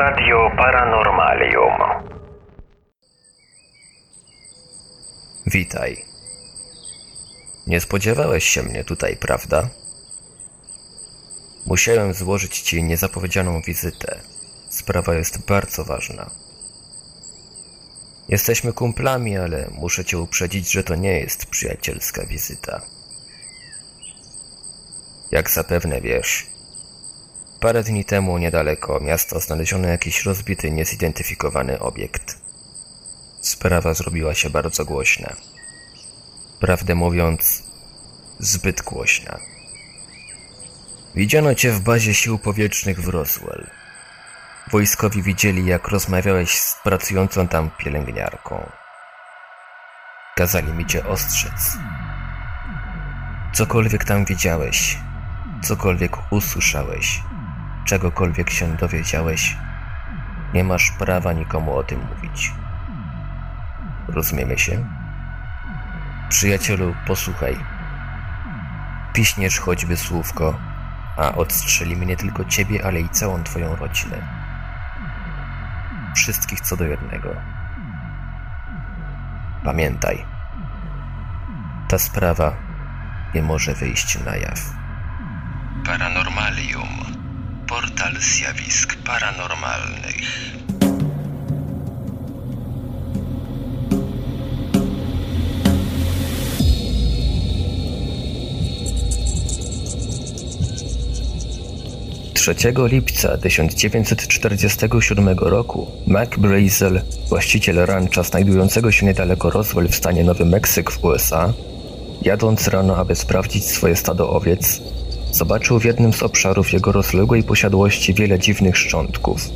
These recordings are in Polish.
Radio Paranormalium. Witaj. Nie spodziewałeś się mnie tutaj, prawda? Musiałem złożyć ci niezapowiedzianą wizytę. Sprawa jest bardzo ważna. Jesteśmy kumplami, ale muszę cię uprzedzić, że to nie jest przyjacielska wizyta. Jak zapewne wiesz, parę dni temu niedaleko miasta znaleziono jakiś rozbity, niezidentyfikowany obiekt. Sprawa zrobiła się bardzo głośna. Prawdę mówiąc, zbyt głośna. Widziano cię w bazie sił powietrznych w Roswell. Wojskowi widzieli, jak rozmawiałeś z pracującą tam pielęgniarką. Kazali mi cię ostrzec. Cokolwiek tam widziałeś, cokolwiek usłyszałeś, czegokolwiek się dowiedziałeś, nie masz prawa nikomu o tym mówić. Rozumiemy się? Przyjacielu, posłuchaj. Piśniesz choćby słówko, a odstrzelimy nie tylko ciebie, ale i całą twoją rodzinę. Wszystkich co do jednego. Pamiętaj, ta sprawa nie może wyjść na jaw. Paranormalium. Portal zjawisk paranormalnych. 3 lipca 1947 roku Mac Brazel, właściciel rancha znajdującego się niedaleko Roswell w stanie Nowy Meksyk w USA, jadąc rano, aby sprawdzić swoje stado owiec, zobaczył w jednym z obszarów jego rozległej posiadłości wiele dziwnych szczątków.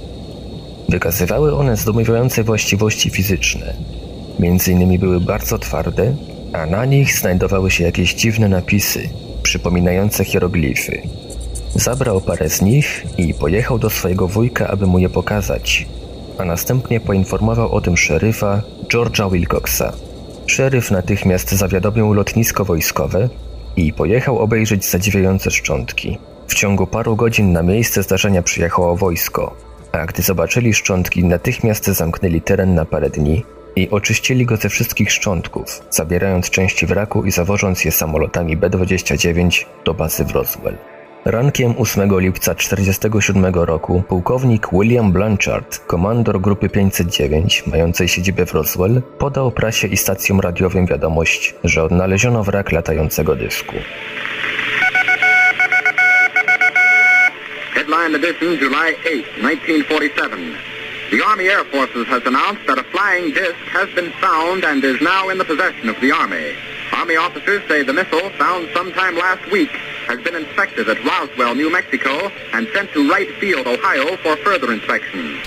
Wykazywały one zdumiewające właściwości fizyczne. Między innymi były bardzo twarde, a na nich znajdowały się jakieś dziwne napisy, przypominające hieroglify. Zabrał parę z nich i pojechał do swojego wujka, aby mu je pokazać, a następnie poinformował o tym szeryfa George'a Wilcoxa. Szeryf natychmiast zawiadomił lotnisko wojskowe i pojechał obejrzeć zadziwiające szczątki. W ciągu paru godzin na miejsce zdarzenia przyjechało wojsko, a gdy zobaczyli szczątki, natychmiast zamknęli teren na parę dni i oczyścili go ze wszystkich szczątków, zabierając części wraku i zawożąc je samolotami B-29 do bazy w Roswell. Rankiem 8 lipca 1947 roku pułkownik William Blanchard, komandor grupy 509, mającej siedzibę w Roswell, podał prasie i stacjom radiowym wiadomość, że odnaleziono wrak latającego dysku. Headline edition July 8, 1947. The Army Air Forces has announced that a flying disc has been found and is now in the possession of the Army. Army officers say the missile, found sometime last week, has been inspected at Roswell, New Mexico, and sent to Wright Field, Ohio, for further inspection.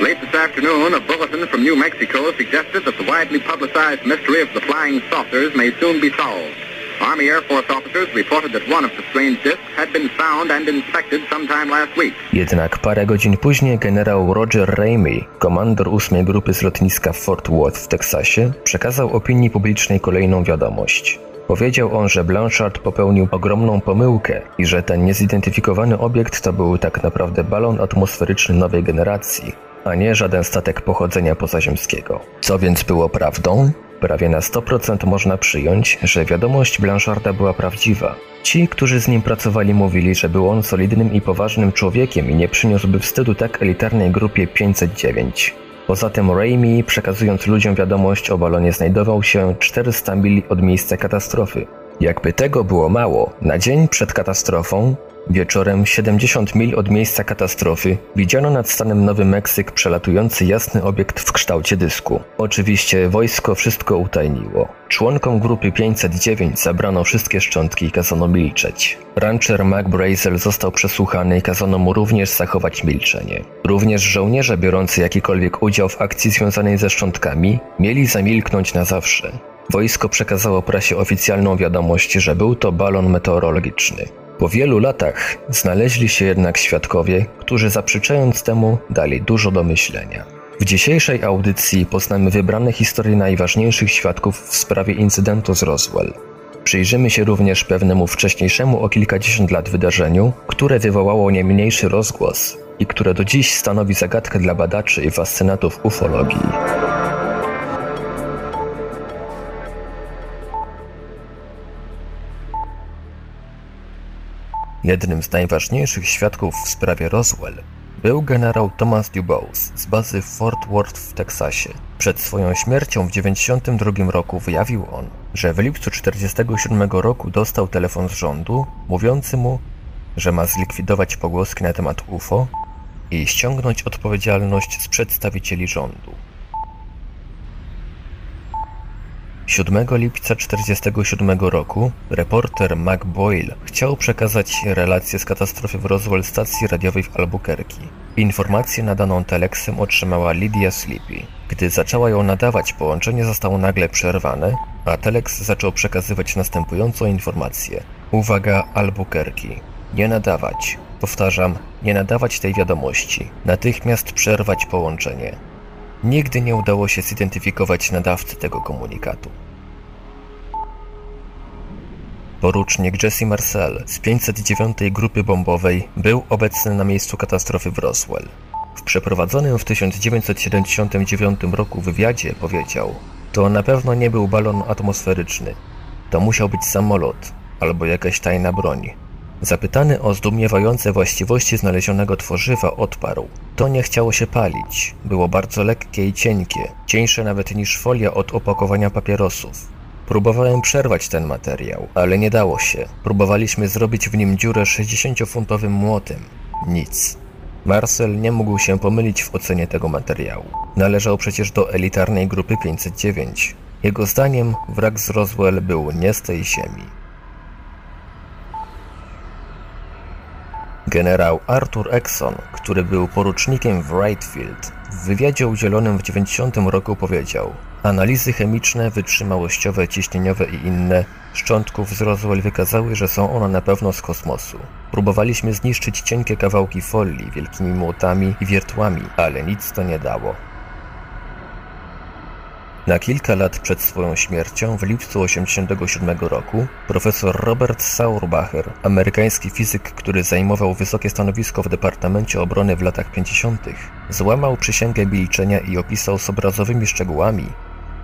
Late this afternoon, a bulletin from New Mexico suggested that the widely publicized mystery of the flying saucers may soon be solved. Army Air Force officers reported that one of the strange discs had been found and inspected sometime last week. Jednak parę godzin później generał Roger Ramey, komandor 8 grupy z lotniska Fort Worth w Teksasie, przekazał opinii publicznej kolejną wiadomość. Powiedział on, że Blanchard popełnił ogromną pomyłkę i że ten niezidentyfikowany obiekt to był tak naprawdę balon atmosferyczny nowej generacji, a nie żaden statek pochodzenia pozaziemskiego. Co więc było prawdą? Prawie na 100% można przyjąć, że wiadomość Blancharda była prawdziwa. Ci, którzy z nim pracowali, mówili, że był on solidnym i poważnym człowiekiem i nie przyniósłby wstydu tak elitarnej grupie 509. Poza tym Raimi, przekazując ludziom wiadomość o balonie, znajdował się 400 mil od miejsca katastrofy. Jakby tego było mało, na dzień przed katastrofą Wieczorem 70 mil od miejsca katastrofy widziano nad stanem Nowy Meksyk przelatujący jasny obiekt w kształcie dysku. Oczywiście wojsko wszystko utajniło. Członkom grupy 509 zabrano wszystkie szczątki i kazano milczeć. Rancher Mac Brazel został przesłuchany i kazano mu również zachować milczenie. Również żołnierze biorący jakikolwiek udział w akcji związanej ze szczątkami mieli zamilknąć na zawsze. Wojsko przekazało prasie oficjalną wiadomość, że był to balon meteorologiczny. Po wielu latach znaleźli się jednak świadkowie, którzy zaprzeczając temu dali dużo do myślenia. W dzisiejszej audycji poznamy wybrane historie najważniejszych świadków w sprawie incydentu z Roswell. Przyjrzymy się również pewnemu wcześniejszemu o kilkadziesiąt lat wydarzeniu, które wywołało nie mniejszy rozgłos i które do dziś stanowi zagadkę dla badaczy i fascynatów ufologii. Jednym z najważniejszych świadków w sprawie Roswell był generał Thomas Dubose z bazy Fort Worth w Teksasie. Przed swoją śmiercią w 1992 roku wyjawił on, że w lipcu 1947 roku dostał telefon z rządu mówiący mu, że ma zlikwidować pogłoski na temat UFO i ściągnąć odpowiedzialność z przedstawicieli rządu. 7 lipca 1947 roku reporter Mac Boyle chciał przekazać relację z katastrofy w Roswell stacji radiowej w Albuquerque. Informację nadaną teleksem otrzymała Lydia Sleepy. Gdy zaczęła ją nadawać, połączenie zostało nagle przerwane, a teleks zaczął przekazywać następującą informację. Uwaga Albuquerque. Nie nadawać. Powtarzam, nie nadawać tej wiadomości. Natychmiast przerwać połączenie. Nigdy nie udało się zidentyfikować nadawcy tego komunikatu. Porucznik Jesse Marcel z 509 Grupy Bombowej był obecny na miejscu katastrofy w Roswell. W przeprowadzonym w 1979 roku wywiadzie powiedział: To na pewno nie był balon atmosferyczny. To musiał być samolot albo jakaś tajna broń. Zapytany o zdumiewające właściwości znalezionego tworzywa odparł. To nie chciało się palić. Było bardzo lekkie i cienkie, cieńsze nawet niż folia od opakowania papierosów. Próbowałem przerwać ten materiał, ale nie dało się. Próbowaliśmy zrobić w nim dziurę 60-funtowym młotem. Nic. Marcel nie mógł się pomylić w ocenie tego materiału. Należał przecież do elitarnej grupy 509. Jego zdaniem wrak z Roswell był nie z tej ziemi. Generał Arthur Exon, który był porucznikiem w Wrightfield, w wywiadzie udzielonym w 90 roku powiedział Analizy chemiczne, wytrzymałościowe, ciśnieniowe i inne szczątków z Roswell wykazały, że są one na pewno z kosmosu. Próbowaliśmy zniszczyć cienkie kawałki folii wielkimi młotami i wiertłami, ale nic to nie dało. Na kilka lat przed swoją śmiercią, w lipcu 1987 roku, profesor Robert Saurbacher, amerykański fizyk, który zajmował wysokie stanowisko w Departamencie Obrony w latach 50., złamał przysięgę milczenia i opisał z obrazowymi szczegółami,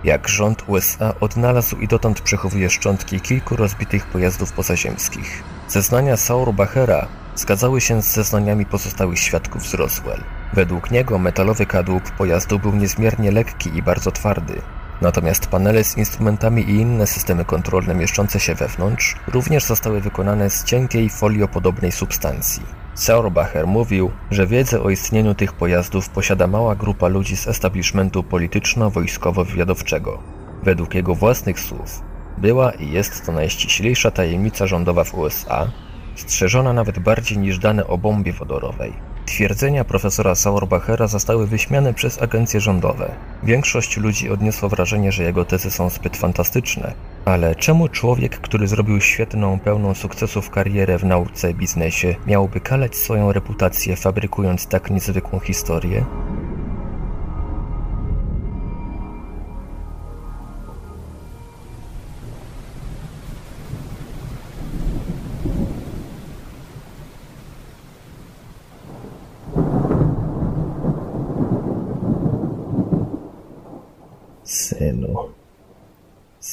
jak rząd USA odnalazł i dotąd przechowuje szczątki kilku rozbitych pojazdów pozaziemskich. Zeznania Saurbachera zgadzały się z zeznaniami pozostałych świadków z Roswell. Według niego metalowy kadłub pojazdu był niezmiernie lekki i bardzo twardy. Natomiast panele z instrumentami i inne systemy kontrolne mieszczące się wewnątrz również zostały wykonane z cienkiej foliopodobnej substancji. Saurbacher mówił, że wiedzę o istnieniu tych pojazdów posiada mała grupa ludzi z establishmentu polityczno-wojskowo-wywiadowczego. Według jego własnych słów była i jest to najściślejsza tajemnica rządowa w USA, strzeżona nawet bardziej niż dane o bombie wodorowej. Twierdzenia profesora Sauerbachera zostały wyśmiane przez agencje rządowe. Większość ludzi odniosła wrażenie, że jego tezy są zbyt fantastyczne. Ale czemu człowiek, który zrobił świetną, pełną sukcesów karierę w nauce i biznesie, miałby kalać swoją reputację, fabrykując tak niezwykłą historię?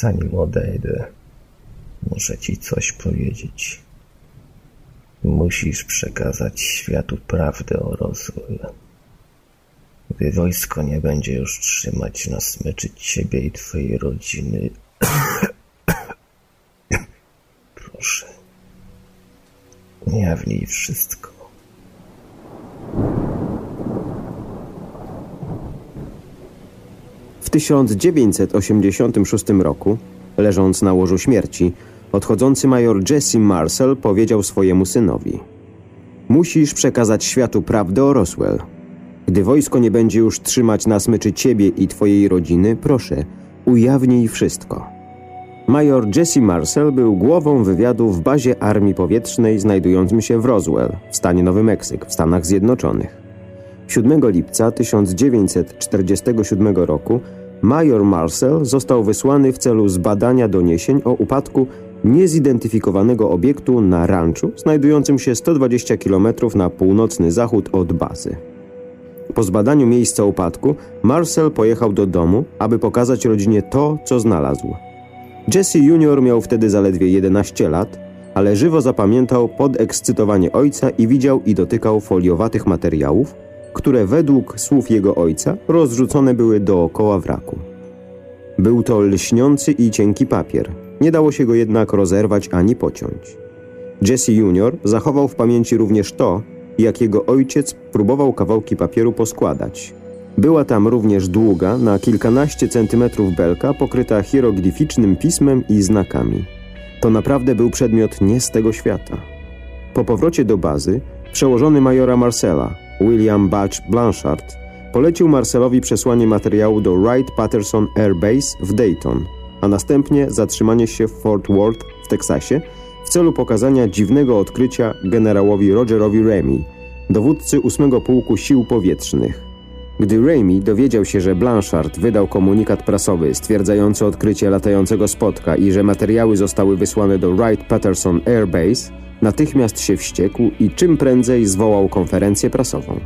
Zanim odejdę, muszę ci coś powiedzieć. Musisz przekazać światu prawdę o Roswell. Gdy wojsko nie będzie już trzymać na smyczy ciebie i twojej rodziny, proszę, ujawnij wszystko. 1986 roku, leżąc na łożu śmierci, odchodzący major Jesse Marcel powiedział swojemu synowi Musisz przekazać światu prawdę o Roswell. Gdy wojsko nie będzie już trzymać na smyczy ciebie i twojej rodziny, proszę, ujawnij wszystko. Major Jesse Marcel był głową wywiadu w bazie Armii Powietrznej znajdującym się w Roswell, w stanie Nowy Meksyk, w Stanach Zjednoczonych. 7 lipca 1947 roku major Marcel został wysłany w celu zbadania doniesień o upadku niezidentyfikowanego obiektu na ranczu, znajdującym się 120 km na północny zachód od bazy. Po zbadaniu miejsca upadku, Marcel pojechał do domu, aby pokazać rodzinie to, co znalazł. Jesse Jr. miał wtedy zaledwie 11 lat, ale żywo zapamiętał podekscytowanie ojca i widział i dotykał foliowatych materiałów, które według słów jego ojca rozrzucone były dookoła wraku. Był to lśniący i cienki papier. Nie dało się go jednak rozerwać ani pociąć. Jesse Jr. zachował w pamięci również to, jak jego ojciec próbował kawałki papieru poskładać. Była tam również długa, na kilkanaście centymetrów belka, pokryta hieroglificznym pismem i znakami. To naprawdę był przedmiot nie z tego świata. Po powrocie do bazy, przełożony majora Marcela, William Balch Blanchard, polecił Marcelowi przesłanie materiału do Wright-Patterson Air Base w Dayton, a następnie zatrzymanie się w Fort Worth w Teksasie w celu pokazania dziwnego odkrycia generałowi Rogerowi Remy, dowódcy 8 Pułku Sił Powietrznych. Gdy Remy dowiedział się, że Blanchard wydał komunikat prasowy stwierdzający odkrycie latającego spotka i że materiały zostały wysłane do Wright-Patterson Air Base, natychmiast się wściekł i czym prędzej zwołał konferencję prasową.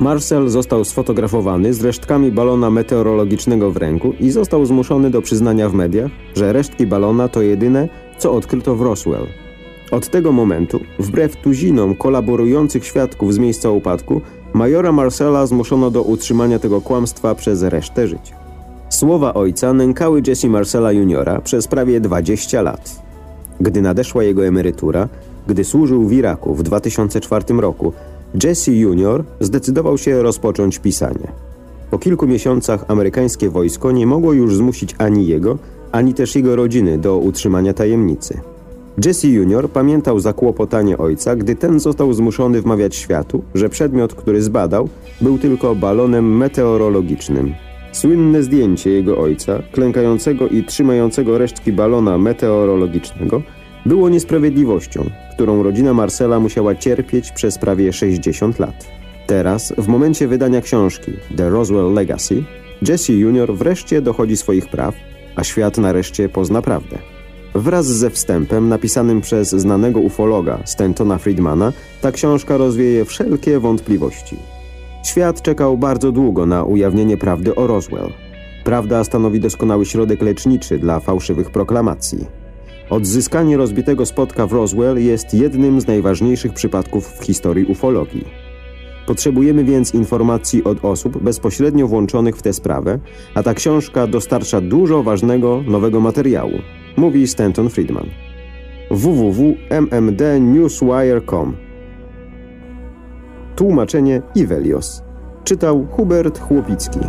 Marcel został sfotografowany z resztkami balona meteorologicznego w ręku i został zmuszony do przyznania w mediach, że resztki balona to jedyne, co odkryto w Roswell. Od tego momentu, wbrew tuzinom kolaborujących świadków z miejsca upadku, majora Marcela zmuszono do utrzymania tego kłamstwa przez resztę życia. Słowa ojca nękały Jesse Marcela Juniora przez prawie 20 lat. Gdy nadeszła jego emerytura, gdy służył w Iraku w 2004 roku, Jesse Junior zdecydował się rozpocząć pisanie. Po kilku miesiącach amerykańskie wojsko nie mogło już zmusić ani jego, ani też jego rodziny do utrzymania tajemnicy. Jesse Junior pamiętał zakłopotanie ojca, gdy ten został zmuszony wmawiać światu, że przedmiot, który zbadał, był tylko balonem meteorologicznym. Słynne zdjęcie jego ojca, klękającego i trzymającego resztki balona meteorologicznego, było niesprawiedliwością, którą rodzina Marcela musiała cierpieć przez prawie 60 lat. Teraz, w momencie wydania książki The Roswell Legacy, Jesse Jr. wreszcie dochodzi swoich praw, a świat nareszcie pozna prawdę. Wraz ze wstępem napisanym przez znanego ufologa Stantona Friedmana, ta książka rozwieje wszelkie wątpliwości. Świat czekał bardzo długo na ujawnienie prawdy o Roswell. Prawda stanowi doskonały środek leczniczy dla fałszywych proklamacji. Odzyskanie rozbitego spotka w Roswell jest jednym z najważniejszych przypadków w historii ufologii. Potrzebujemy więc informacji od osób bezpośrednio włączonych w tę sprawę, a ta książka dostarcza dużo ważnego nowego materiału, mówi Stanton Friedman. www.mmdnewswire.com Tłumaczenie Ivelios. Czytał Hubert Chłopicki.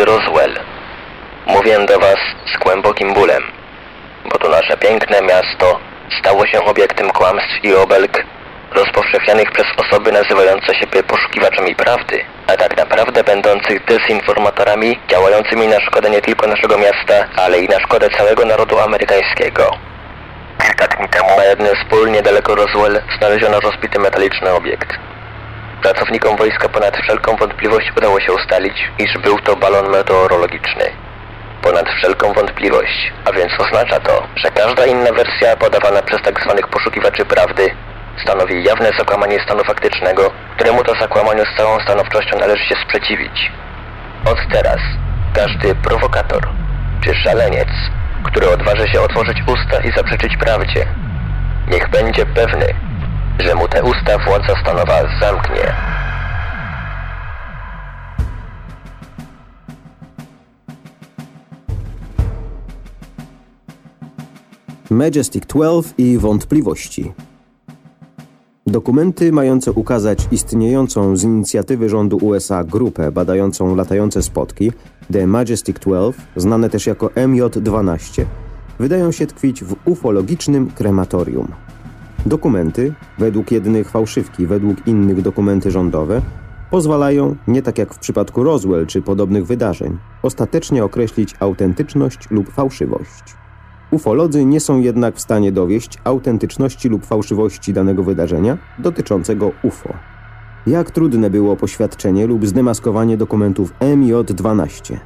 Mieszkańcy Roswell, mówię do Was z głębokim bólem, bo to nasze piękne miasto stało się obiektem kłamstw i obelg rozpowszechnianych przez osoby nazywające siebie poszukiwaczami prawdy, a tak naprawdę będących dezinformatorami działającymi na szkodę nie tylko naszego miasta, ale i na szkodę całego narodu amerykańskiego. Kilka dni temu na jednym z pól niedaleko Roswell znaleziono rozbity metaliczny obiekt. Pracownikom wojska ponad wszelką wątpliwość udało się ustalić, iż był to balon meteorologiczny. Ponad wszelką wątpliwość, a więc oznacza to, że każda inna wersja podawana przez tzw. poszukiwaczy prawdy stanowi jawne zakłamanie stanu faktycznego, któremu to zakłamaniu z całą stanowczością należy się sprzeciwić. Od teraz każdy prowokator czy szaleniec, który odważy się otworzyć usta i zaprzeczyć prawdzie, niech będzie pewny, że mu te usta władza stanowa zamknie. Majestic 12 i wątpliwości. Dokumenty mające ukazać istniejącą z inicjatywy rządu USA grupę badającą latające spotki, The Majestic 12, znane też jako MJ-12, wydają się tkwić w ufologicznym krematorium. Dokumenty, według jednych fałszywki, według innych dokumenty rządowe, pozwalają, nie tak jak w przypadku Roswell czy podobnych wydarzeń, ostatecznie określić autentyczność lub fałszywość. Ufolodzy nie są jednak w stanie dowieść autentyczności lub fałszywości danego wydarzenia dotyczącego UFO. Jak trudne było poświadczenie lub zdemaskowanie dokumentów MJ-12?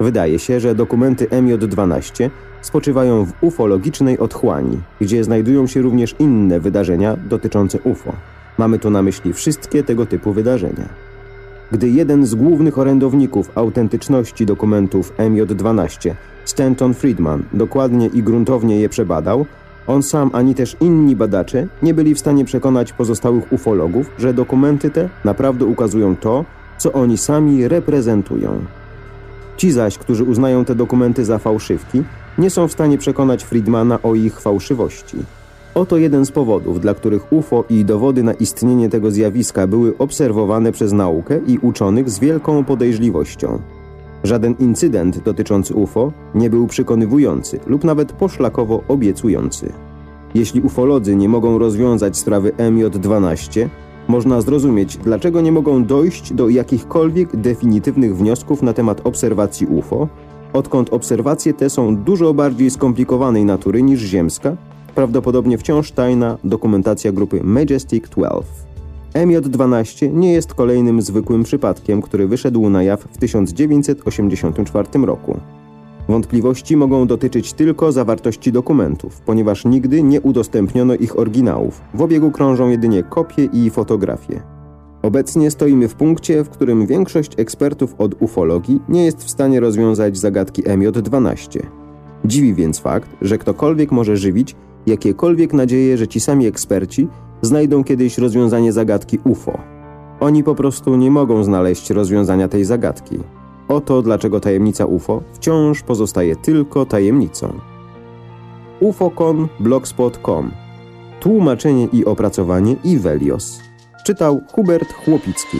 Wydaje się, że dokumenty MJ-12 spoczywają w ufologicznej otchłani, gdzie znajdują się również inne wydarzenia dotyczące UFO. Mamy tu na myśli wszystkie tego typu wydarzenia. Gdy jeden z głównych orędowników autentyczności dokumentów MJ-12, Stanton Friedman, dokładnie i gruntownie je przebadał, on sam ani też inni badacze nie byli w stanie przekonać pozostałych ufologów, że dokumenty te naprawdę ukazują to, co oni sami reprezentują. Ci zaś, którzy uznają te dokumenty za fałszywki, nie są w stanie przekonać Friedmana o ich fałszywości. Oto jeden z powodów, dla których UFO i dowody na istnienie tego zjawiska były obserwowane przez naukę i uczonych z wielką podejrzliwością. Żaden incydent dotyczący UFO nie był przekonywujący lub nawet poszlakowo obiecujący. Jeśli ufolodzy nie mogą rozwiązać sprawy MJ-12, można zrozumieć, dlaczego nie mogą dojść do jakichkolwiek definitywnych wniosków na temat obserwacji UFO, odkąd obserwacje te są dużo bardziej skomplikowanej natury niż ziemska, prawdopodobnie wciąż tajna dokumentacja grupy Majestic 12. MJ-12 nie jest kolejnym zwykłym przypadkiem, który wyszedł na jaw w 1984 roku. Wątpliwości mogą dotyczyć tylko zawartości dokumentów, ponieważ nigdy nie udostępniono ich oryginałów. W obiegu krążą jedynie kopie i fotografie. Obecnie stoimy w punkcie, w którym większość ekspertów od ufologii nie jest w stanie rozwiązać zagadki MJ-12. Dziwi więc fakt, że ktokolwiek może żywić jakiekolwiek nadzieje, że ci sami eksperci znajdą kiedyś rozwiązanie zagadki UFO. Oni po prostu nie mogą znaleźć rozwiązania tej zagadki. Oto dlaczego tajemnica UFO wciąż pozostaje tylko tajemnicą. ufocon.blogspot.com Tłumaczenie i opracowanie Ivelios. Czytał Hubert Chłopicki.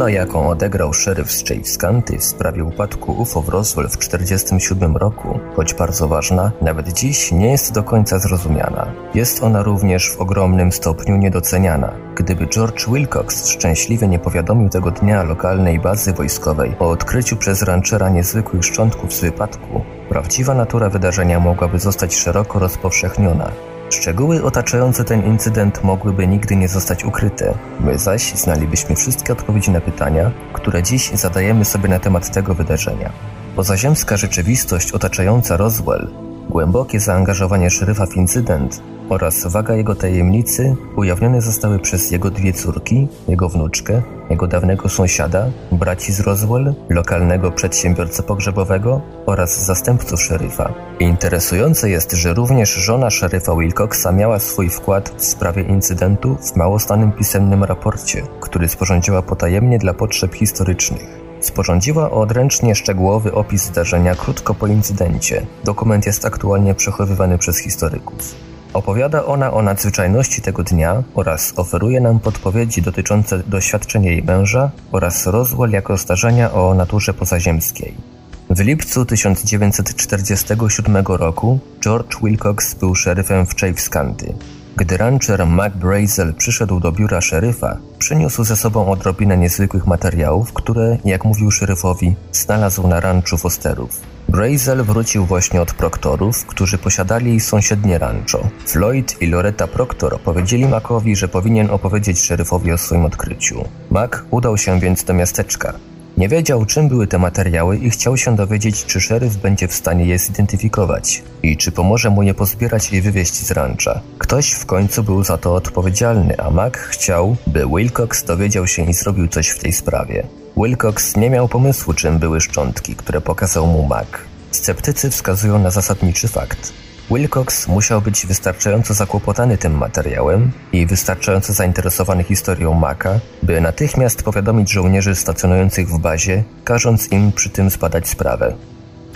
Rola, jaką odegrał szeryf z County w sprawie upadku UFO w Roswell w 1947 roku, choć bardzo ważna, nawet dziś nie jest do końca zrozumiana. Jest ona również w ogromnym stopniu niedoceniana. Gdyby George Wilcox szczęśliwie nie powiadomił tego dnia lokalnej bazy wojskowej o odkryciu przez ranchera niezwykłych szczątków z wypadku, prawdziwa natura wydarzenia mogłaby zostać szeroko rozpowszechniona. Szczegóły otaczające ten incydent mogłyby nigdy nie zostać ukryte. My zaś znalibyśmy wszystkie odpowiedzi na pytania, które dziś zadajemy sobie na temat tego wydarzenia. Pozaziemska rzeczywistość otaczająca Roswell, głębokie zaangażowanie szeryfa w incydent oraz waga jego tajemnicy ujawnione zostały przez jego dwie córki, jego wnuczkę, jego dawnego sąsiada, braci z Roswell, lokalnego przedsiębiorcę pogrzebowego oraz zastępców szeryfa. Interesujące jest, że również żona szeryfa Wilcoxa miała swój wkład w sprawie incydentu w małostanym pisemnym raporcie, który sporządziła potajemnie dla potrzeb historycznych. Sporządziła odręcznie szczegółowy opis zdarzenia krótko po incydencie. Dokument jest aktualnie przechowywany przez historyków. Opowiada ona o nadzwyczajności tego dnia oraz oferuje nam podpowiedzi dotyczące doświadczeń jej męża oraz Roswell jako zdarzenia o naturze pozaziemskiej. W lipcu 1947 roku George Wilcox był szeryfem w Chaves County. Gdy rancher Mac Brazel przyszedł do biura szeryfa, przyniósł ze sobą odrobinę niezwykłych materiałów, które, jak mówił szeryfowi, znalazł na ranczu Fosterów. Brazel wrócił właśnie od proktorów, którzy posiadali sąsiednie rancho. Floyd i Loretta Proctor powiedzieli Macowi, że powinien opowiedzieć szeryfowi o swoim odkryciu. Mac udał się więc do miasteczka. Nie wiedział, czym były te materiały i chciał się dowiedzieć, czy szeryf będzie w stanie je zidentyfikować i czy pomoże mu je pozbierać i wywieźć z rancha. Ktoś w końcu był za to odpowiedzialny, a Mac chciał, by Wilcox dowiedział się i zrobił coś w tej sprawie. Wilcox nie miał pomysłu, czym były szczątki, które pokazał mu Mac. Sceptycy wskazują na zasadniczy fakt. Wilcox musiał być wystarczająco zakłopotany tym materiałem i wystarczająco zainteresowany historią Maka, by natychmiast powiadomić żołnierzy stacjonujących w bazie, każąc im przy tym zbadać sprawę.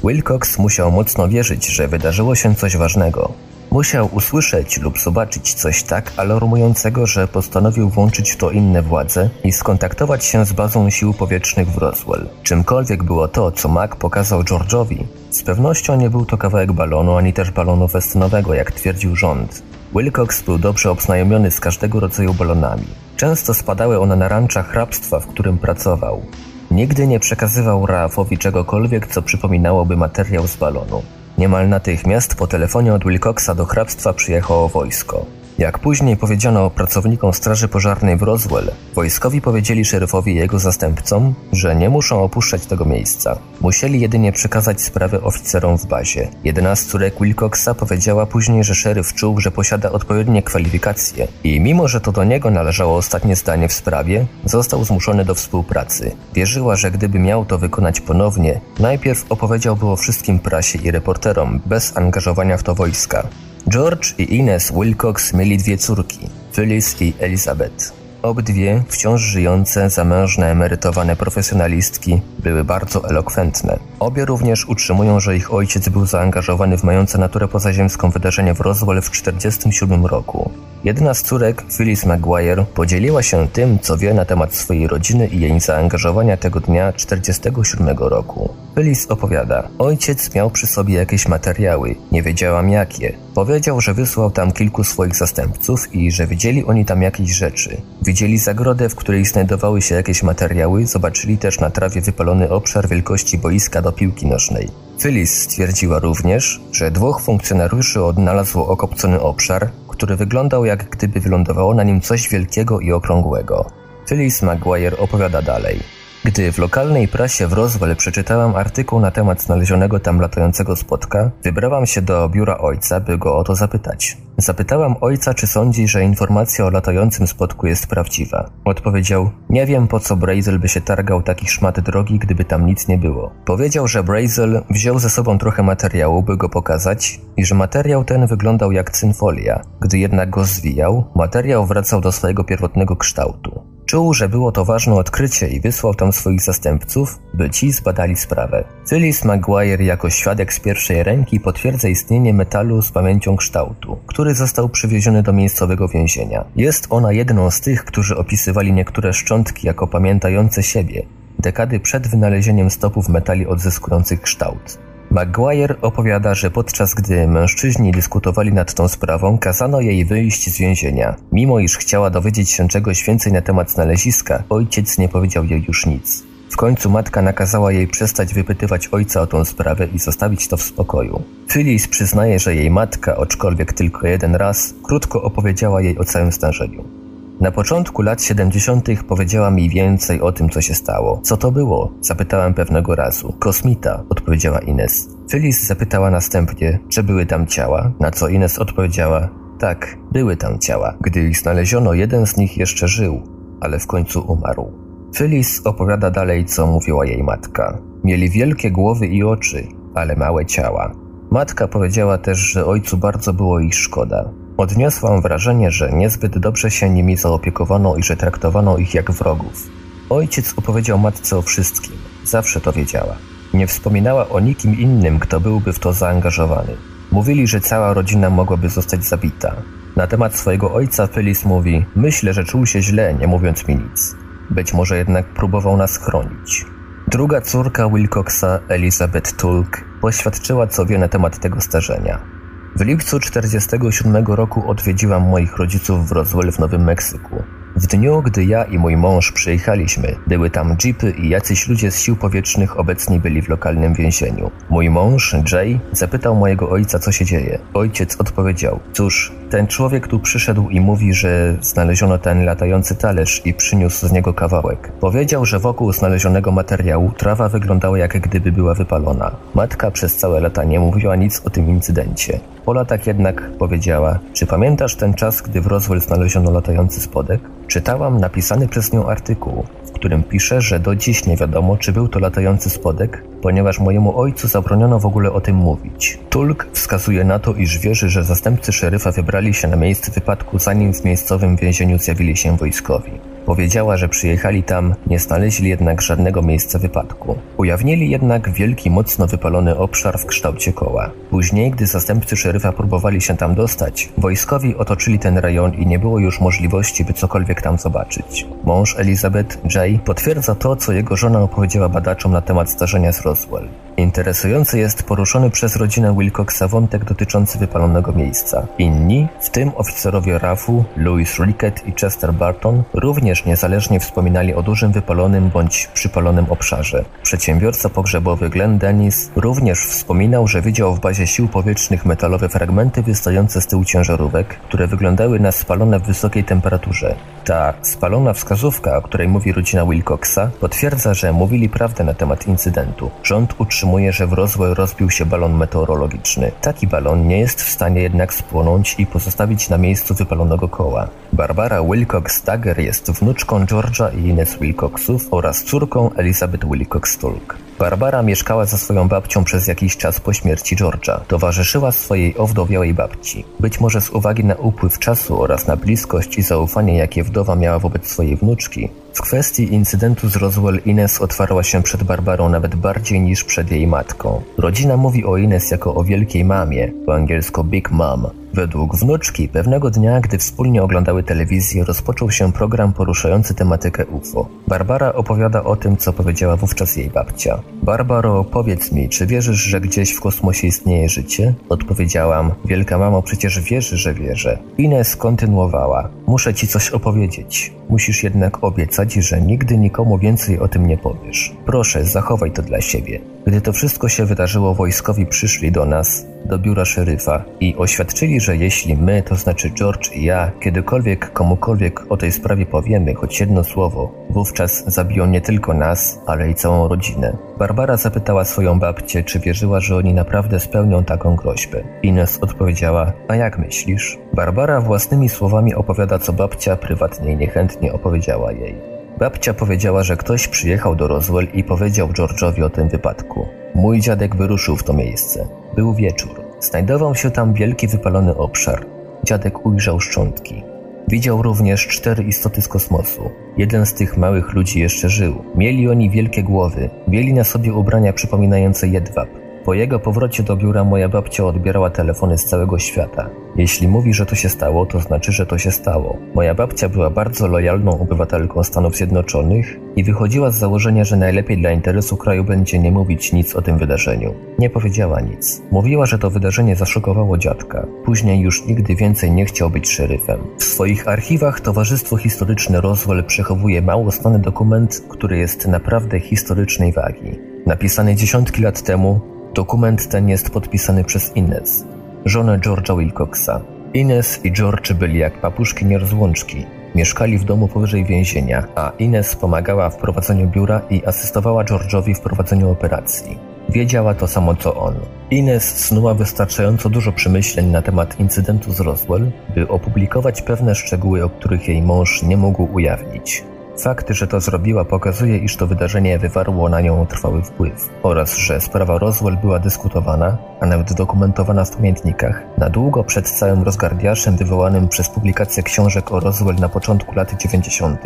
Wilcox musiał mocno wierzyć, że wydarzyło się coś ważnego. Musiał usłyszeć lub zobaczyć coś tak alarmującego, że postanowił włączyć w to inne władze i skontaktować się z bazą sił powietrznych w Roswell. Czymkolwiek było to, co Mac pokazał George'owi, z pewnością nie był to kawałek balonu, ani też balonu westynowego, jak twierdził rząd. Wilcox był dobrze obznajomiony z każdego rodzaju balonami. Często spadały one na ranczach hrabstwa, w którym pracował. Nigdy nie przekazywał Raafowi czegokolwiek, co przypominałoby materiał z balonu. Niemal natychmiast po telefonie od Wilcoxa do hrabstwa przyjechało wojsko. Jak później powiedziano pracownikom Straży Pożarnej w Roswell, wojskowi powiedzieli szeryfowi i jego zastępcom, że nie muszą opuszczać tego miejsca. Musieli jedynie przekazać sprawę oficerom w bazie. Jedna z córek Wilcoxa powiedziała później, że szeryf czuł, że posiada odpowiednie kwalifikacje i mimo, że to do niego należało ostatnie zdanie w sprawie, został zmuszony do współpracy. Wierzyła, że gdyby miał to wykonać ponownie, najpierw opowiedziałby o wszystkim prasie i reporterom, bez angażowania w to wojska. George i Ines Wilcox mieli dwie córki, Phyllis i Elizabeth. Obydwie, wciąż żyjące, zamężne, emerytowane profesjonalistki, były bardzo elokwentne. Obie również utrzymują, że ich ojciec był zaangażowany w mające naturę pozaziemską wydarzenie w Roswell w 1947 roku. Jedna z córek, Phyllis Maguire, podzieliła się tym, co wie na temat swojej rodziny i jej zaangażowania tego dnia 1947 roku. Phyllis opowiada, ojciec miał przy sobie jakieś materiały, nie wiedziałam jakie. Powiedział, że wysłał tam kilku swoich zastępców i że widzieli oni tam jakieś rzeczy. Widzieli zagrodę, w której znajdowały się jakieś materiały, zobaczyli też na trawie wypalony obszar wielkości boiska do piłki nożnej. Phyllis stwierdziła również, że dwóch funkcjonariuszy odnalazło okopcony obszar, który wyglądał jak gdyby wylądowało na nim coś wielkiego i okrągłego. Phyllis Maguire opowiada dalej. Gdy w lokalnej prasie w Roswell przeczytałam artykuł na temat znalezionego tam latającego spotka, wybrałam się do biura ojca, by go o to zapytać. Zapytałam ojca, czy sądzi, że informacja o latającym spotku jest prawdziwa. Odpowiedział, nie wiem po co Brazel by się targał takich szmat drogi, gdyby tam nic nie było. Powiedział, że Brazel wziął ze sobą trochę materiału, by go pokazać i że materiał ten wyglądał jak cynfolia. Gdy jednak go zwijał, materiał wracał do swojego pierwotnego kształtu. Czuł, że było to ważne odkrycie i wysłał tam swoich zastępców, by ci zbadali sprawę. Phyllis Maguire jako świadek z pierwszej ręki potwierdza istnienie metalu z pamięcią kształtu, który został przywieziony do miejscowego więzienia. Jest ona jedną z tych, którzy opisywali niektóre szczątki jako pamiętające siebie, dekady przed wynalezieniem stopów metali odzyskujących kształt. Maguire opowiada, że podczas gdy mężczyźni dyskutowali nad tą sprawą, kazano jej wyjść z więzienia. Mimo iż chciała dowiedzieć się czegoś więcej na temat znaleziska, ojciec nie powiedział jej już nic. W końcu matka nakazała jej przestać wypytywać ojca o tą sprawę i zostawić to w spokoju. Phyllis przyznaje, że jej matka, aczkolwiek tylko jeden raz, krótko opowiedziała jej o całym zdarzeniu. Na początku lat 70. powiedziała mi więcej o tym, co się stało. Co to było? Zapytałem pewnego razu. Kosmita, odpowiedziała Ines. Phyllis zapytała następnie, czy były tam ciała, na co Ines odpowiedziała, tak, były tam ciała. Gdy ich znaleziono, jeden z nich jeszcze żył, ale w końcu umarł. Phyllis opowiada dalej, co mówiła jej matka. Mieli wielkie głowy i oczy, ale małe ciała. Matka powiedziała też, że ojcu bardzo było ich szkoda. Odniosłam wrażenie, że niezbyt dobrze się nimi zaopiekowano i że traktowano ich jak wrogów. Ojciec opowiedział matce o wszystkim, zawsze to wiedziała. Nie wspominała o nikim innym, kto byłby w to zaangażowany. Mówili, że cała rodzina mogłaby zostać zabita. Na temat swojego ojca Phyllis mówi: Myślę, że czuł się źle, nie mówiąc mi nic. Być może jednak próbował nas chronić. Druga córka Wilcoxa, Elizabeth Tulk, poświadczyła, co wie na temat tego zdarzenia. W lipcu 1947 roku odwiedziłam moich rodziców w Roswell w Nowym Meksyku. W dniu, gdy ja i mój mąż przyjechaliśmy, były tam jeepy i jacyś ludzie z sił powietrznych obecni byli w lokalnym więzieniu. Mój mąż, Jay, zapytał mojego ojca, co się dzieje. Ojciec odpowiedział, cóż, ten człowiek tu przyszedł i mówi, że znaleziono ten latający talerz i przyniósł z niego kawałek. Powiedział, że wokół znalezionego materiału trawa wyglądała jak gdyby była wypalona. Matka przez całe lata nie mówiła nic o tym incydencie. Po latach jednak powiedziała, czy pamiętasz ten czas, gdy w Roswell znaleziono latający spodek? Czytałam napisany przez nią artykuł, którym pisze, że do dziś nie wiadomo, czy był to latający spodek, ponieważ mojemu ojcu zabroniono w ogóle o tym mówić. Tulk wskazuje na to, iż wierzy, że zastępcy szeryfa wybrali się na miejsce wypadku, zanim w miejscowym więzieniu zjawili się wojskowi. Powiedziała, że przyjechali tam, nie znaleźli jednak żadnego miejsca wypadku. Ujawnili jednak wielki, mocno wypalony obszar w kształcie koła. Później, gdy zastępcy szeryfa próbowali się tam dostać, wojskowi otoczyli ten rejon i nie było już możliwości, by cokolwiek tam zobaczyć. Mąż Elizabeth, Jay, potwierdza to, co jego żona opowiedziała badaczom na temat zdarzenia z Roswell. Interesujący jest poruszony przez rodzinę Wilcoxa wątek dotyczący wypalonego miejsca. Inni, w tym oficerowie RAF-u, Louis Rickett i Chester Barton, również niezależnie wspominali o dużym wypalonym bądź przypalonym obszarze. Przedsiębiorca pogrzebowy Glenn Dennis również wspominał, że widział w bazie sił powietrznych metalowe fragmenty wystające z tyłu ciężarówek, które wyglądały na spalone w wysokiej temperaturze. Ta spalona wskazówka, o której mówi rodzina Wilcoxa, potwierdza, że mówili prawdę na temat incydentu. Rząd utrzymuje, że w Roswell rozbił się balon meteorologiczny. Taki balon nie jest w stanie jednak spłonąć i pozostawić na miejscu wypalonego koła. Barbara Wilcox-Dagger jest wnuczką George'a i Ines Wilcoxów oraz córką Elizabeth Wilcox-Tulk. Barbara mieszkała ze swoją babcią przez jakiś czas po śmierci George'a. Towarzyszyła swojej owdowiałej babci. Być może z uwagi na upływ czasu oraz na bliskość i zaufanie, jakie wdowa miała wobec swojej wnuczki, w kwestii incydentu z Roswell Ines otwarła się przed Barbarą nawet bardziej niż przed jej matką. Rodzina mówi o Ines jako o wielkiej mamie, po angielsku Big Mom. Według wnuczki, pewnego dnia, gdy wspólnie oglądały telewizję, rozpoczął się program poruszający tematykę UFO. Barbara opowiada o tym, co powiedziała wówczas jej babcia. Barbaro, powiedz mi, czy wierzysz, że gdzieś w kosmosie istnieje życie? Odpowiedziałam, wielka mamo, przecież wierzy, że wierzę. Ines kontynuowała, muszę ci coś opowiedzieć. Musisz jednak obiecać, że nigdy nikomu więcej o tym nie powiesz. Proszę, zachowaj to dla siebie. Gdy to wszystko się wydarzyło, wojskowi przyszli do nas, do biura szeryfa i oświadczyli, że jeśli my, to znaczy George i ja, kiedykolwiek komukolwiek o tej sprawie powiemy choć jedno słowo, wówczas zabiją nie tylko nas, ale i całą rodzinę. Barbara zapytała swoją babcię, czy wierzyła, że oni naprawdę spełnią taką groźbę. Ines odpowiedziała, a jak myślisz? Barbara własnymi słowami opowiada, co babcia prywatnie i niechętnie opowiedziała jej. Babcia powiedziała, że ktoś przyjechał do Roswell i powiedział George'owi o tym wypadku. Mój dziadek wyruszył w to miejsce. Był wieczór. Znajdował się tam wielki wypalony obszar. Dziadek ujrzał szczątki. Widział również cztery istoty z kosmosu. Jeden z tych małych ludzi jeszcze żył. Mieli oni wielkie głowy. Mieli na sobie ubrania przypominające jedwab. Po jego powrocie do biura moja babcia odbierała telefony z całego świata. Jeśli mówi, że to się stało, to znaczy, że to się stało. Moja babcia była bardzo lojalną obywatelką Stanów Zjednoczonych i wychodziła z założenia, że najlepiej dla interesu kraju będzie nie mówić nic o tym wydarzeniu. Nie powiedziała nic. Mówiła, że to wydarzenie zaszokowało dziadka. Później już nigdy więcej nie chciał być szeryfem. W swoich archiwach Towarzystwo Historyczne Roswell przechowuje mało znany dokument, który jest naprawdę historycznej wagi. Napisany dziesiątki lat temu, Dokument ten jest podpisany przez Ines, żonę George'a Wilcoxa. Ines i George byli jak papuszki nierozłączki. Mieszkali w domu powyżej więzienia, a Ines pomagała w prowadzeniu biura i asystowała George'owi w prowadzeniu operacji. Wiedziała to samo co on. Ines snuła wystarczająco dużo przemyśleń na temat incydentu z Roswell, by opublikować pewne szczegóły, o których jej mąż nie mógł ujawnić. Fakt, że to zrobiła, pokazuje, iż to wydarzenie wywarło na nią trwały wpływ oraz że sprawa Roswell była dyskutowana, a nawet dokumentowana w pamiętnikach, na długo przed całym rozgardiaszem wywołanym przez publikację książek o Roswell na początku lat 90.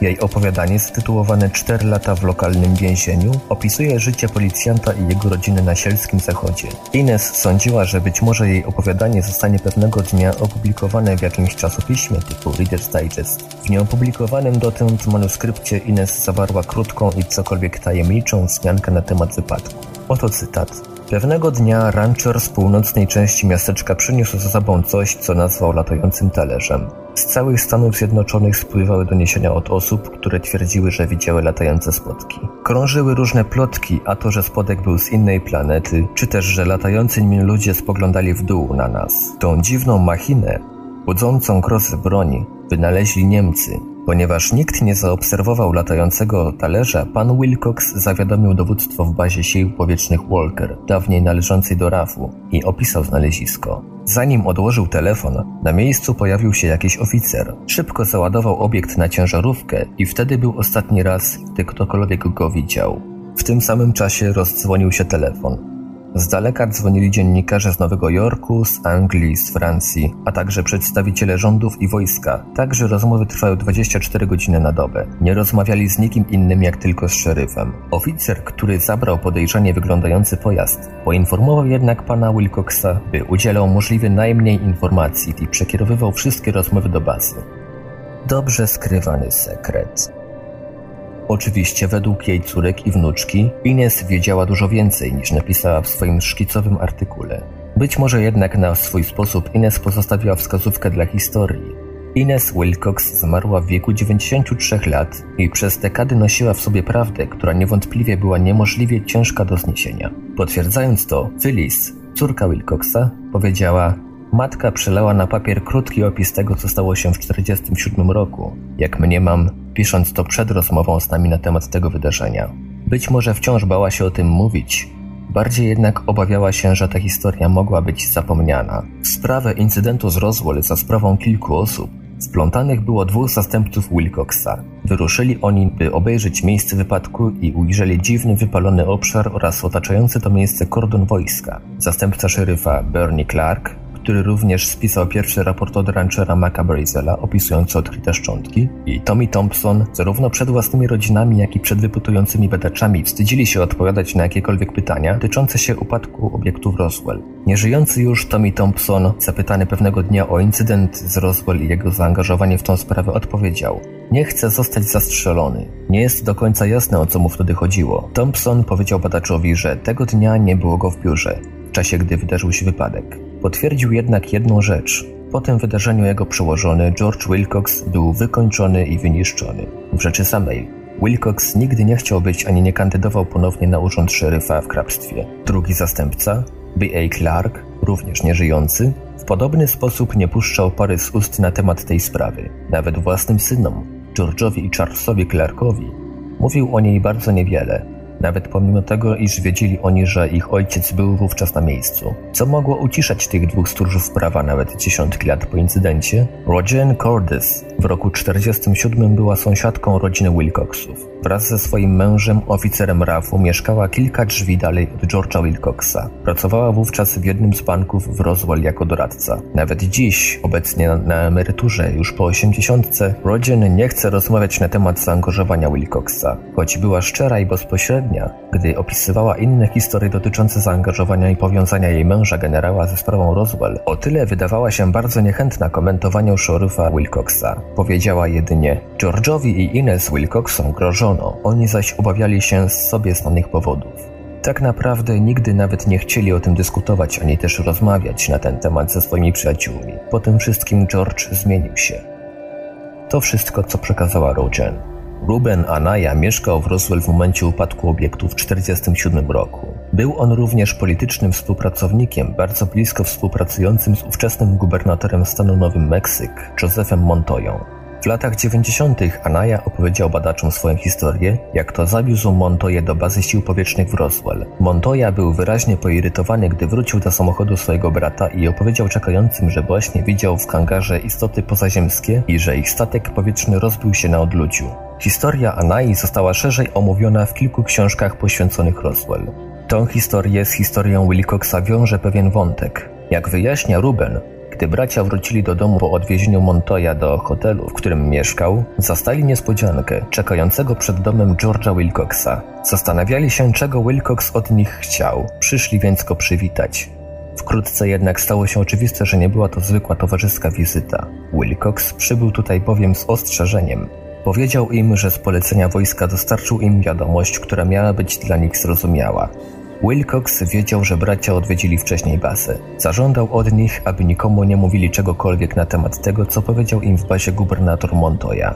Jej opowiadanie, zatytułowane Cztery lata w lokalnym więzieniu, opisuje życie policjanta i jego rodziny na sielskim zachodzie. Ines sądziła, że być może jej opowiadanie zostanie pewnego dnia opublikowane w jakimś czasopiśmie typu Reader's Digest. W nieopublikowanym dotąd manuskrypcie Ines zawarła krótką i cokolwiek tajemniczą wzmiankę na temat wypadku. Oto cytat. Pewnego dnia rancher z północnej części miasteczka przyniósł za sobą coś, co nazwał latającym talerzem. Z całych Stanów Zjednoczonych spływały doniesienia od osób, które twierdziły, że widziały latające spotki. Krążyły różne plotki, a to, że spodek był z innej planety, czy też, że latający nim ludzie spoglądali w dół na nas. Tą dziwną machinę, budzącą grozę broni, wynaleźli Niemcy, Ponieważ nikt nie zaobserwował latającego talerza, pan Wilcox zawiadomił dowództwo w bazie sił powietrznych Walker, dawniej należącej do RAF-u, i opisał znalezisko. Zanim odłożył telefon, na miejscu pojawił się jakiś oficer. Szybko załadował obiekt na ciężarówkę i wtedy był ostatni raz, gdy ktokolwiek go widział. W tym samym czasie rozdzwonił się telefon. Z daleka dzwonili dziennikarze z Nowego Jorku, z Anglii, z Francji, a także przedstawiciele rządów i wojska. Także rozmowy trwały 24 godziny na dobę. Nie rozmawiali z nikim innym jak tylko z szeryfem. Oficer, który zabrał podejrzanie wyglądający pojazd, poinformował jednak pana Wilcoxa, by udzielał możliwie najmniej informacji i przekierowywał wszystkie rozmowy do bazy. Dobrze skrywany sekret. Oczywiście według jej córek i wnuczki Ines wiedziała dużo więcej niż napisała w swoim szkicowym artykule. Być może jednak na swój sposób Ines pozostawiła wskazówkę dla historii. Ines Wilcox zmarła w wieku 93 lat i przez dekady nosiła w sobie prawdę, która niewątpliwie była niemożliwie ciężka do zniesienia. Potwierdzając to, Phyllis, córka Wilcoxa, powiedziała Matka przelała na papier krótki opis tego, co stało się w 1947 roku. Jak mniemam, pisząc to przed rozmową z nami na temat tego wydarzenia. Być może wciąż bała się o tym mówić, bardziej jednak obawiała się, że ta historia mogła być zapomniana. Sprawę incydentu z Roswell za sprawą kilku osób splątanych było dwóch zastępców Wilcoxa. Wyruszyli oni, by obejrzeć miejsce wypadku i ujrzeli dziwny, wypalony obszar oraz otaczający to miejsce kordon wojska. Zastępca szeryfa Bernie Clark który również spisał pierwszy raport od ranchera Maca Brazela opisujący odkryte szczątki i Tommy Thompson zarówno przed własnymi rodzinami, jak i przed wypytującymi badaczami wstydzili się odpowiadać na jakiekolwiek pytania dotyczące się upadku obiektu w Roswell. Nieżyjący już Tommy Thompson, zapytany pewnego dnia o incydent z Roswell i jego zaangażowanie w tą sprawę, odpowiedział nie chce zostać zastrzelony. Nie jest do końca jasne, o co mu wtedy chodziło. Thompson powiedział badaczowi, że tego dnia nie było go w biurze, w czasie gdy wydarzył się wypadek. Potwierdził jednak jedną rzecz. Po tym wydarzeniu jego przełożony George Wilcox był wykończony i wyniszczony. W rzeczy samej, Wilcox nigdy nie chciał być ani nie kandydował ponownie na urząd szeryfa w hrabstwie. Drugi zastępca, B.A. Clark, również nieżyjący, w podobny sposób nie puszczał pary z ust na temat tej sprawy. Nawet własnym synom, George'owi i Charlesowi Clarkowi, mówił o niej bardzo niewiele, nawet pomimo tego, iż wiedzieli oni, że ich ojciec był wówczas na miejscu. Co mogło uciszać tych dwóch stróżów prawa nawet dziesiątki lat po incydencie? Roger Cordes w roku 47 była sąsiadką rodziny Wilcoxów. Wraz ze swoim mężem, oficerem RAF-u, mieszkała kilka drzwi dalej od George'a Wilcoxa. Pracowała wówczas w jednym z banków w Roswell jako doradca. Nawet dziś, obecnie na, emeryturze, już po osiemdziesiątce, Rodzin nie chce rozmawiać na temat zaangażowania Wilcoxa. Choć była szczera i bezpośrednia, gdy opisywała inne historie dotyczące zaangażowania i powiązania jej męża generała ze sprawą Roswell, o tyle wydawała się bardzo niechętna komentowaniu szeryfa Wilcoxa. Powiedziała jedynie, George'owi i Ines Wilcoxom grożą oni zaś obawiali się z sobie znanych powodów. Tak naprawdę nigdy nawet nie chcieli o tym dyskutować ani też rozmawiać na ten temat ze swoimi przyjaciółmi. Po tym wszystkim George zmienił się. To wszystko, co przekazała Rogen. Ruben Anaya mieszkał w Roswell w momencie upadku obiektu w 1947 roku. Był on również politycznym współpracownikiem, bardzo blisko współpracującym z ówczesnym gubernatorem stanu Nowym Meksyk, Josephem Montoyą. W latach 90. Anaya opowiedział badaczom swoją historię, jak to zawiózł Montoya do bazy sił powietrznych w Roswell. Montoya był wyraźnie poirytowany, gdy wrócił do samochodu swojego brata i opowiedział czekającym, że właśnie widział w hangarze istoty pozaziemskie i że ich statek powietrzny rozbił się na odludziu. Historia Anai została szerzej omówiona w kilku książkach poświęconych Roswell. Tą historię z historią Wilcoxa wiąże pewien wątek. Jak wyjaśnia Ruben, gdy bracia wrócili do domu po odwiezieniu Montoya do hotelu, w którym mieszkał, zastali niespodziankę czekającego przed domem George'a Wilcoxa. Zastanawiali się, czego Wilcox od nich chciał, przyszli więc go przywitać. Wkrótce jednak stało się oczywiste, że nie była to zwykła towarzyska wizyta. Wilcox przybył tutaj bowiem z ostrzeżeniem. Powiedział im, że z polecenia wojska dostarczył im wiadomość, która miała być dla nich zrozumiała. Wilcox wiedział, że bracia odwiedzili wcześniej bazę. Zażądał od nich, aby nikomu nie mówili czegokolwiek na temat tego, co powiedział im w bazie gubernator Montoya.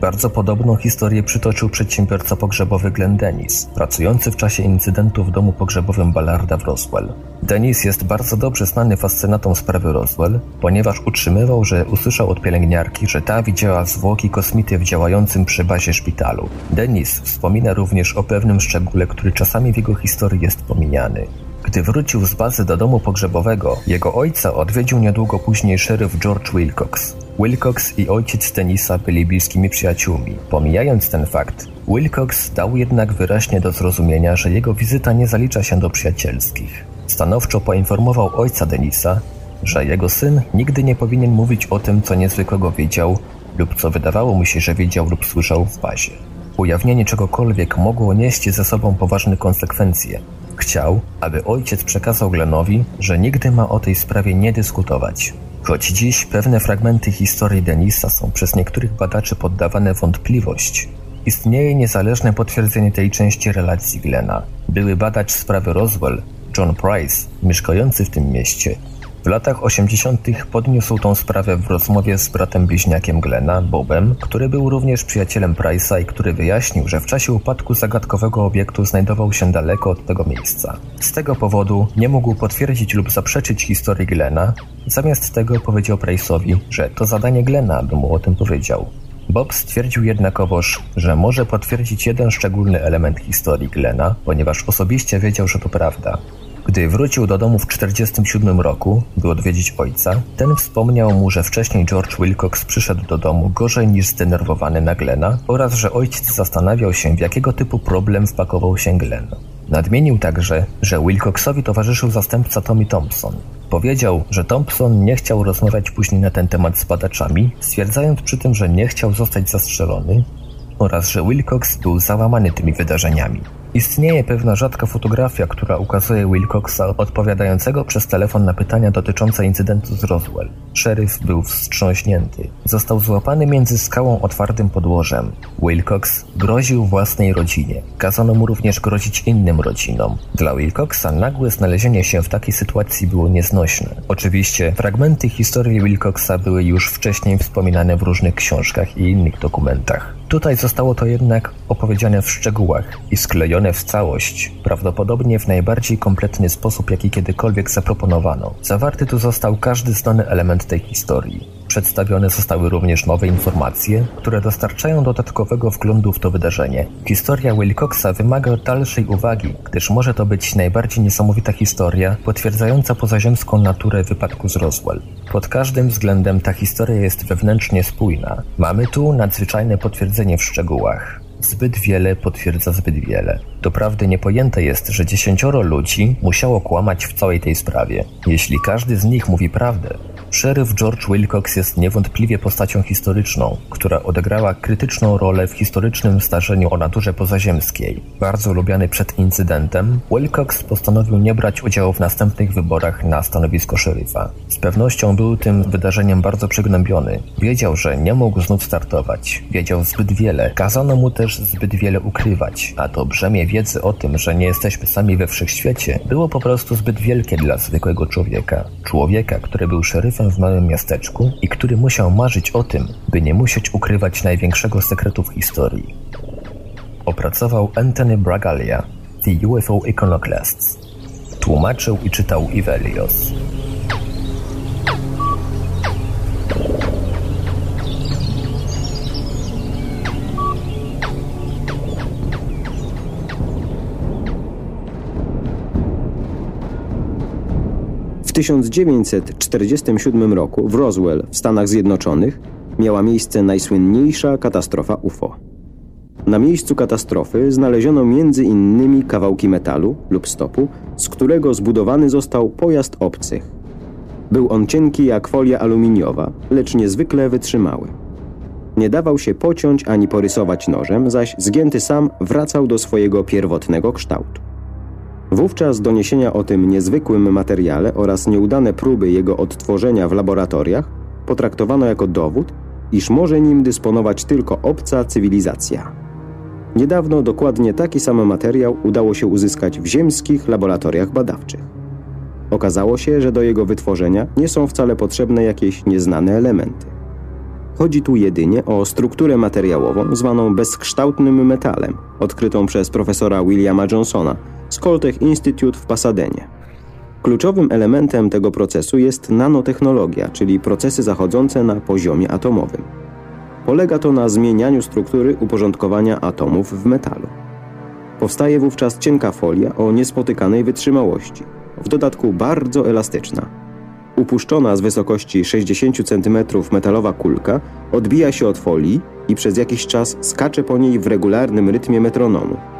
Bardzo podobną historię przytoczył przedsiębiorca pogrzebowy Glenn Dennis, pracujący w czasie incydentu w domu pogrzebowym Ballarda w Roswell. Dennis jest bardzo dobrze znany fascynatom sprawy Roswell, ponieważ utrzymywał, że usłyszał od pielęgniarki, że ta widziała zwłoki kosmity w działającym przy bazie szpitalu. Dennis wspomina również o pewnym szczególe, który czasami w jego historii jest pominiany. Gdy wrócił z bazy do domu pogrzebowego, jego ojca odwiedził niedługo później szeryf George Wilcox. Wilcox i ojciec Tenisa byli bliskimi przyjaciółmi. Pomijając ten fakt, Wilcox dał jednak wyraźnie do zrozumienia, że jego wizyta nie zalicza się do przyjacielskich. Stanowczo poinformował ojca Denisa, że jego syn nigdy nie powinien mówić o tym, co niezwykłego wiedział lub co wydawało mu się, że wiedział lub słyszał w bazie. Ujawnienie czegokolwiek mogło nieść ze sobą poważne konsekwencje. Chciał, aby ojciec przekazał Glenowi, że nigdy ma o tej sprawie nie dyskutować. Choć dziś pewne fragmenty historii Denisa są przez niektórych badaczy poddawane wątpliwość, istnieje niezależne potwierdzenie tej części relacji Glena. Były badacz sprawy Roswell, John Price, mieszkający w tym mieście, w latach 80. podniósł tą sprawę w rozmowie z bratem bliźniakiem Glena, Bobem, który był również przyjacielem Price'a i który wyjaśnił, że w czasie upadku zagadkowego obiektu znajdował się daleko od tego miejsca. Z tego powodu nie mógł potwierdzić lub zaprzeczyć historii Glena, zamiast tego powiedział Price'owi, że to zadanie Glena, by mu o tym powiedział. Bob stwierdził jednakowoż, że może potwierdzić jeden szczególny element historii Glena, ponieważ osobiście wiedział, że to prawda. Gdy wrócił do domu w 1947 roku, by odwiedzić ojca, ten wspomniał mu, że wcześniej George Wilcox przyszedł do domu gorzej niż zdenerwowany na Glena oraz że ojciec zastanawiał się, w jakiego typu problem wpakował się Glen. Nadmienił także, że Wilcoxowi towarzyszył zastępca Tommy Thompson. Powiedział, że Thompson nie chciał rozmawiać później na ten temat z badaczami, stwierdzając przy tym, że nie chciał zostać zastrzelony oraz że Wilcox był załamany tymi wydarzeniami. Istnieje pewna rzadka fotografia, która ukazuje Wilcoxa odpowiadającego przez telefon na pytania dotyczące incydentu z Roswell. Szeryf był wstrząśnięty. Został złapany między skałą otwartym podłożem. Wilcox groził własnej rodzinie. Kazano mu również grozić innym rodzinom. Dla Wilcoxa nagłe znalezienie się w takiej sytuacji było nieznośne. Oczywiście fragmenty historii Wilcoxa były już wcześniej wspominane w różnych książkach i innych dokumentach. Tutaj zostało to jednak opowiedziane w szczegółach i sklejone w całość, prawdopodobnie w najbardziej kompletny sposób, jaki kiedykolwiek zaproponowano. Zawarty tu został każdy znany element tej historii. Przedstawione zostały również nowe informacje, które dostarczają dodatkowego wglądu w to wydarzenie. Historia Wilcoxa wymaga dalszej uwagi, gdyż może to być najbardziej niesamowita historia potwierdzająca pozaziemską naturę wypadku z Roswell. Pod każdym względem ta historia jest wewnętrznie spójna. Mamy tu nadzwyczajne potwierdzenie w szczegółach. Zbyt wiele potwierdza zbyt wiele. Doprawdy niepojęte jest, że dziesięcioro ludzi musiało kłamać w całej tej sprawie. Jeśli każdy z nich mówi prawdę, Szeryf George Wilcox jest niewątpliwie postacią historyczną, która odegrała krytyczną rolę w historycznym zdarzeniu o naturze pozaziemskiej. Bardzo lubiany przed incydentem, Wilcox postanowił nie brać udziału w następnych wyborach na stanowisko szeryfa. Z pewnością był tym wydarzeniem bardzo przygnębiony. Wiedział, że nie mógł znów startować. Wiedział zbyt wiele. Kazano mu też zbyt wiele ukrywać, a to brzemię wiedzy o tym, że nie jesteśmy sami we wszechświecie, było po prostu zbyt wielkie dla zwykłego człowieka. Człowieka, który był szeryfem w małym miasteczku i który musiał marzyć o tym, by nie musieć ukrywać największego sekretu w historii. Opracował Anthony Bragalia, The UFO Iconoclasts. Tłumaczył i czytał Ivelios. W 1947 roku w Roswell w Stanach Zjednoczonych miała miejsce najsłynniejsza katastrofa UFO. Na miejscu katastrofy znaleziono innymi kawałki metalu lub stopu, z którego zbudowany został pojazd obcych. Był on cienki jak folia aluminiowa, lecz niezwykle wytrzymały. Nie dawał się pociąć ani porysować nożem, zaś zgięty sam wracał do swojego pierwotnego kształtu. Wówczas doniesienia o tym niezwykłym materiale oraz nieudane próby jego odtworzenia w laboratoriach potraktowano jako dowód, iż może nim dysponować tylko obca cywilizacja. Niedawno dokładnie taki sam materiał udało się uzyskać w ziemskich laboratoriach badawczych. Okazało się, że do jego wytworzenia nie są wcale potrzebne jakieś nieznane elementy. Chodzi tu jedynie o strukturę materiałową zwaną bezkształtnym metalem, odkrytą przez profesora Williama Johnsona – z Coltech Institute w Pasadenie. Kluczowym elementem tego procesu jest nanotechnologia, czyli procesy zachodzące na poziomie atomowym. Polega to na zmienianiu struktury uporządkowania atomów w metalu. Powstaje wówczas cienka folia o niespotykanej wytrzymałości, w dodatku bardzo elastyczna. Upuszczona z wysokości 60 cm metalowa kulka odbija się od folii i przez jakiś czas skacze po niej w regularnym rytmie metronomu.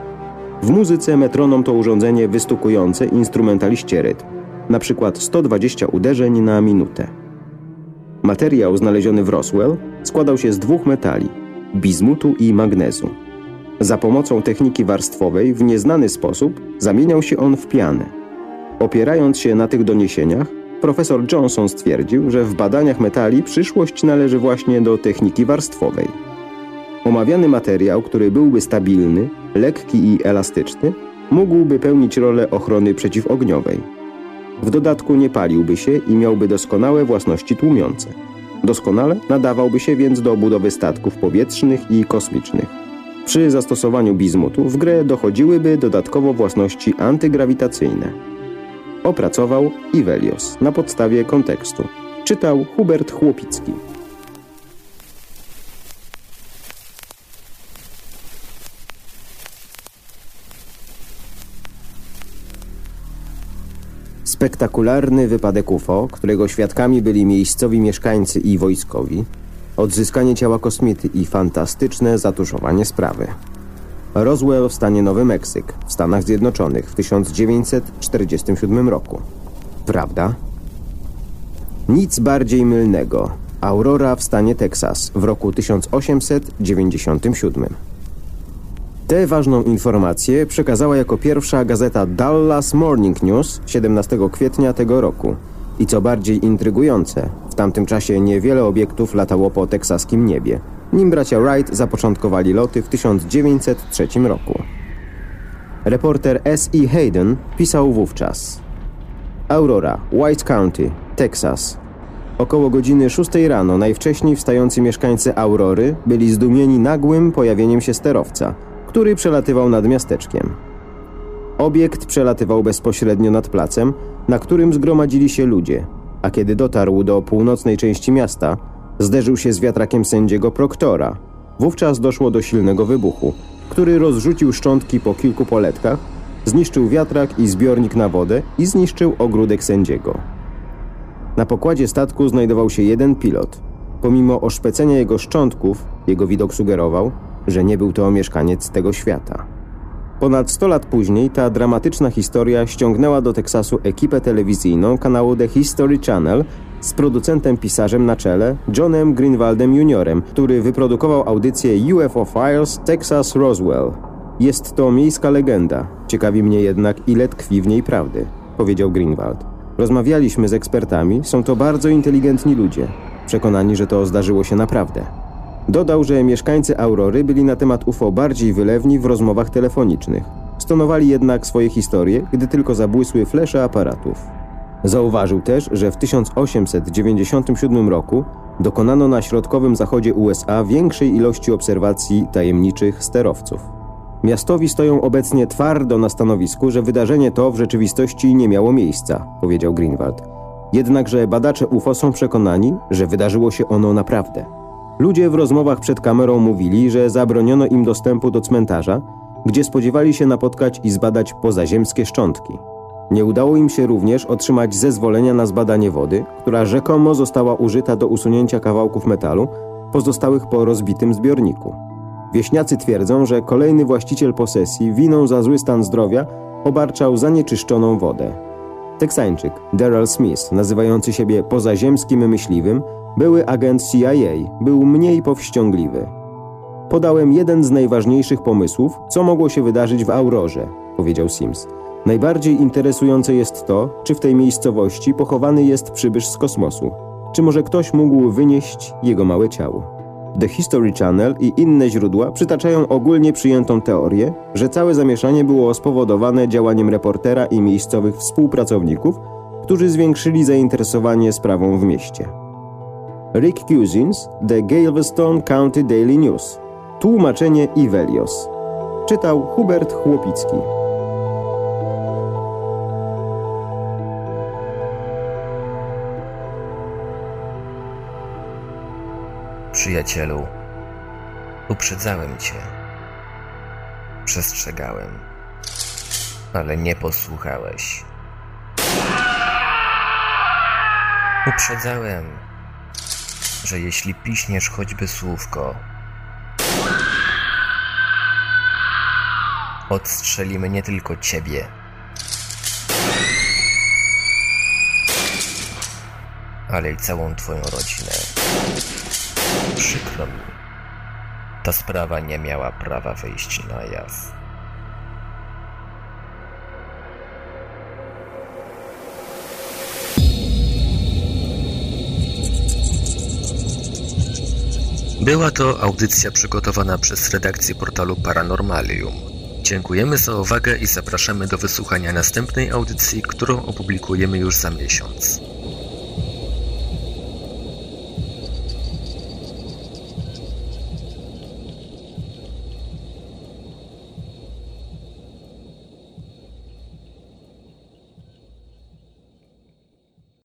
W muzyce metronom to urządzenie wystukujące instrumentaliście rytm, na przykład 120 uderzeń na minutę. Materiał znaleziony w Roswell składał się z dwóch metali bizmutu i magnezu. Za pomocą techniki warstwowej w nieznany sposób zamieniał się on w pianę. Opierając się na tych doniesieniach, profesor Johnson stwierdził, że w badaniach metali przyszłość należy właśnie do techniki warstwowej. Omawiany materiał, który byłby stabilny, lekki i elastyczny, mógłby pełnić rolę ochrony przeciwogniowej. W dodatku nie paliłby się i miałby doskonałe własności tłumiące. Doskonale nadawałby się więc do budowy statków powietrznych i kosmicznych. Przy zastosowaniu bizmutu w grę dochodziłyby dodatkowo własności antygrawitacyjne. Opracował Ivelios na podstawie kontekstu. Czytał Hubert Chłopicki. Spektakularny wypadek UFO, którego świadkami byli miejscowi mieszkańcy i wojskowi, odzyskanie ciała kosmity i fantastyczne zatuszowanie sprawy. Roswell w stanie Nowy Meksyk w Stanach Zjednoczonych w 1947 roku. Prawda? Nic bardziej mylnego. Aurora w stanie Teksas w roku 1897. Tę ważną informację przekazała jako pierwsza gazeta Dallas Morning News 17 kwietnia tego roku. I co bardziej intrygujące, w tamtym czasie niewiele obiektów latało po teksaskim niebie, nim bracia Wright zapoczątkowali loty w 1903 roku. Reporter S.E. Hayden pisał wówczas Aurora, White County, Texas. Około godziny 6 rano najwcześniej wstający mieszkańcy Aurory byli zdumieni nagłym pojawieniem się sterowca – który przelatywał nad miasteczkiem. Obiekt przelatywał bezpośrednio nad placem, na którym zgromadzili się ludzie, a kiedy dotarł do północnej części miasta, zderzył się z wiatrakiem sędziego Proktora. Wówczas doszło do silnego wybuchu, który rozrzucił szczątki po kilku poletkach, zniszczył wiatrak i zbiornik na wodę i zniszczył ogródek sędziego. Na pokładzie statku znajdował się jeden pilot. Pomimo oszpecenia jego szczątków, jego widok sugerował, że nie był to mieszkaniec tego świata. Ponad 100 lat później ta dramatyczna historia ściągnęła do Teksasu ekipę telewizyjną kanału The History Channel z producentem pisarzem na czele Johnem Greenwaldem Jr., który wyprodukował audycję UFO Files Texas Roswell. Jest to miejska legenda. Ciekawi mnie jednak, ile tkwi w niej prawdy, powiedział Greenwald. Rozmawialiśmy z ekspertami, są to bardzo inteligentni ludzie, przekonani, że to zdarzyło się naprawdę. Dodał, że mieszkańcy Aurory byli na temat UFO bardziej wylewni w rozmowach telefonicznych. Stonowali jednak swoje historie, gdy tylko zabłysły flesze aparatów. Zauważył też, że w 1897 roku dokonano na środkowym zachodzie USA większej ilości obserwacji tajemniczych sterowców. Miastowi stoją obecnie twardo na stanowisku, że wydarzenie to w rzeczywistości nie miało miejsca, powiedział Greenwald. Jednakże badacze UFO są przekonani, że wydarzyło się ono naprawdę. Ludzie w rozmowach przed kamerą mówili, że zabroniono im dostępu do cmentarza, gdzie spodziewali się napotkać i zbadać pozaziemskie szczątki. Nie udało im się również otrzymać zezwolenia na zbadanie wody, która rzekomo została użyta do usunięcia kawałków metalu pozostałych po rozbitym zbiorniku. Wieśniacy twierdzą, że kolejny właściciel posesji winą za zły stan zdrowia obarczał zanieczyszczoną wodę. Teksańczyk Daryl Smith, nazywający siebie pozaziemskim myśliwym, były agent CIA był mniej powściągliwy. Podałem jeden z najważniejszych pomysłów, co mogło się wydarzyć w Aurorze, powiedział Sims. Najbardziej interesujące jest to, czy w tej miejscowości pochowany jest przybysz z kosmosu. Czy może ktoś mógł wynieść jego małe ciało? The History Channel i inne źródła przytaczają ogólnie przyjętą teorię, że całe zamieszanie było spowodowane działaniem reportera i miejscowych współpracowników, którzy zwiększyli zainteresowanie sprawą w mieście. Rick Cousins, The Galveston County Daily News. Tłumaczenie Ivelios. Czytał Hubert Chłopicki. Przyjacielu, uprzedzałem cię. Przestrzegałem, ale nie posłuchałeś. Uprzedzałem, że jeśli piśniesz choćby słówko, Odstrzelimy nie tylko ciebie. Ale i całą twoją rodzinę. Przykro mi. Ta sprawa nie miała prawa wyjść na jaw. Była to audycja przygotowana przez redakcję portalu Paranormalium. Dziękujemy za uwagę i zapraszamy do wysłuchania następnej audycji, którą opublikujemy już za miesiąc.